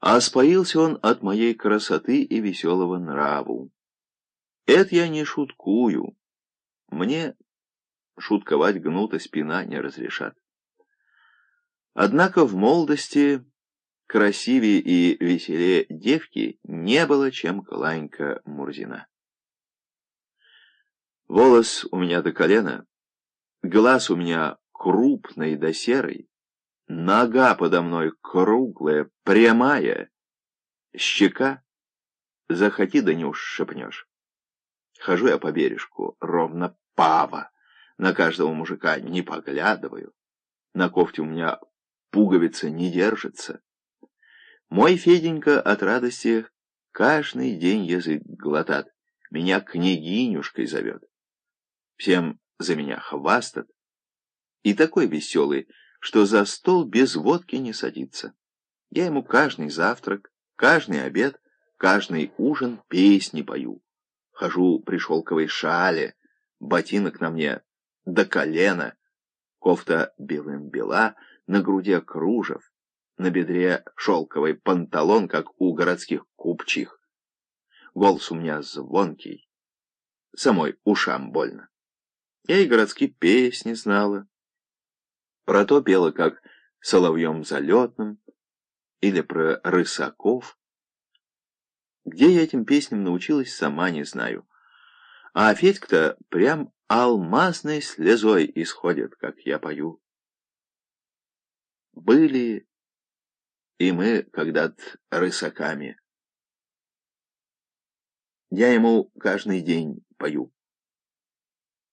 А споился он от моей красоты и веселого нраву. Это я не шуткую. Мне шутковать гнута спина не разрешат. Однако в молодости красивее и веселее девки не было, чем Кланька Мурзина. Волос у меня до колена, глаз у меня крупный да серый, нога подо мной круглая, прямая, щека, захоти да не ушибнешь. Хожу я по бережку, ровно пава, на каждого мужика не поглядываю, на кофте у меня пуговица не держится. Мой Феденька от радости каждый день язык глотат, меня княгинюшкой зовет. Всем за меня хвастат, и такой веселый, что за стол без водки не садится. Я ему каждый завтрак, каждый обед, каждый ужин песни пою. Хожу при шелковой шале, ботинок на мне до колена, кофта белым бела, на груди кружев, на бедре шелковый панталон, как у городских купчих. Голос у меня звонкий, самой ушам больно. Я и городские песни знала. Про то пела, как соловьем залетным, или про рысаков. Где я этим песням научилась, сама не знаю. А Федька-то прям алмазной слезой исходит, как я пою. Были и мы когда-то рысаками. Я ему каждый день пою.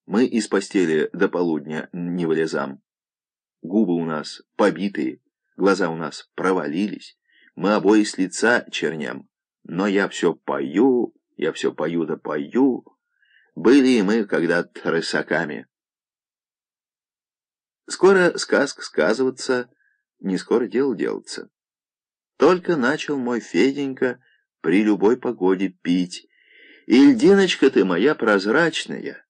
Мы из постели до полудня не вылезам. Губы у нас побитые, глаза у нас провалились, мы обои с лица черням. Но я все пою, я все пою да пою. Были и мы когда-то рысаками. Скоро сказка сказываться, не скоро дело делаться. Только начал мой Феденька при любой погоде пить, и льдиночка ты моя прозрачная,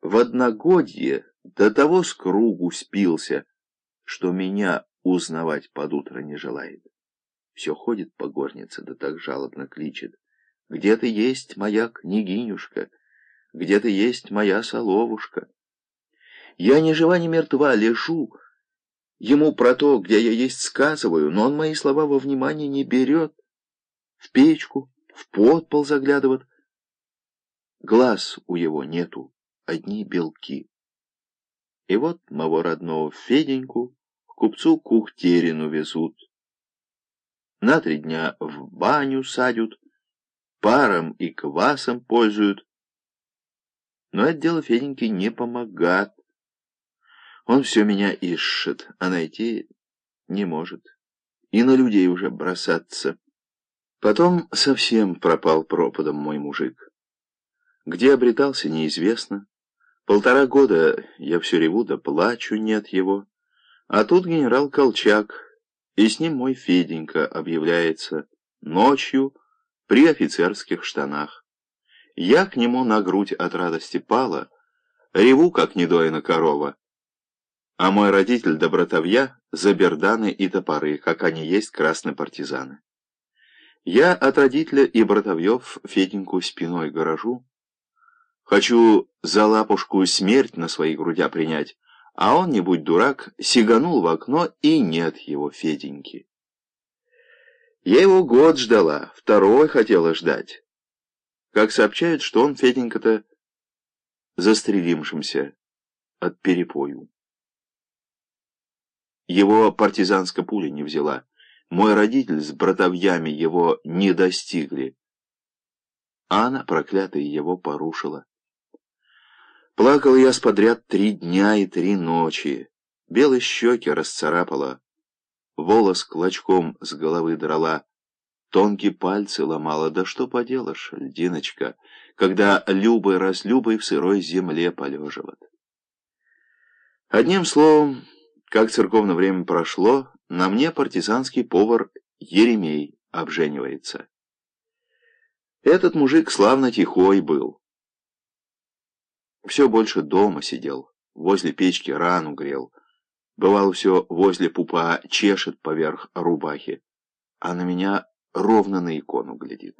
в одногодье до того с кругу спился, что меня узнавать под утро не желает. Все ходит по горнице, да так жалобно кличет. Где ты есть, моя княгинюшка? Где ты есть, моя соловушка? Я ни жива, ни мертва, лежу. Ему про то, где я есть, сказываю, но он мои слова во внимание не берет. В печку, в подпол заглядывает. Глаз у его нету одни белки. И вот моего родного Феденьку к купцу Кухтерину везут. На три дня в баню садят, паром и квасом пользуют. Но это дело Феденьке не помогает. Он все меня ищет, а найти не может. И на людей уже бросаться. Потом совсем пропал пропадом мой мужик. Где обретался, неизвестно. Полтора года я все реву да плачу, нет его. А тут генерал Колчак, и с ним мой Феденька объявляется ночью при офицерских штанах. Я к нему на грудь от радости пала, реву, как недоина корова. А мой родитель добротовья за берданы и топоры, как они есть красные партизаны. Я от родителя и братовьев Феденьку спиной горожу, Хочу за лапушку смерть на свои грудя принять, а он, не будь дурак, сиганул в окно, и нет его Феденьки. Я его год ждала, второй хотела ждать. Как сообщают, что он, Феденька-то, застрелившимся от перепою. Его партизанская пуля не взяла. Мой родитель с братовьями его не достигли. А она, проклятая, его порушила. Плакал я сподряд три дня и три ночи. Белые щеки расцарапала, волос клочком с головы драла, тонкие пальцы ломала. Да что поделаешь, льдиночка, когда любой разлюбой в сырой земле полеживает. Одним словом, как церковное время прошло, на мне партизанский повар Еремей обженивается. Этот мужик славно тихой был. Все больше дома сидел, возле печки рану грел. Бывало, все возле пупа чешет поверх рубахи. а на меня ровно на икону глядит.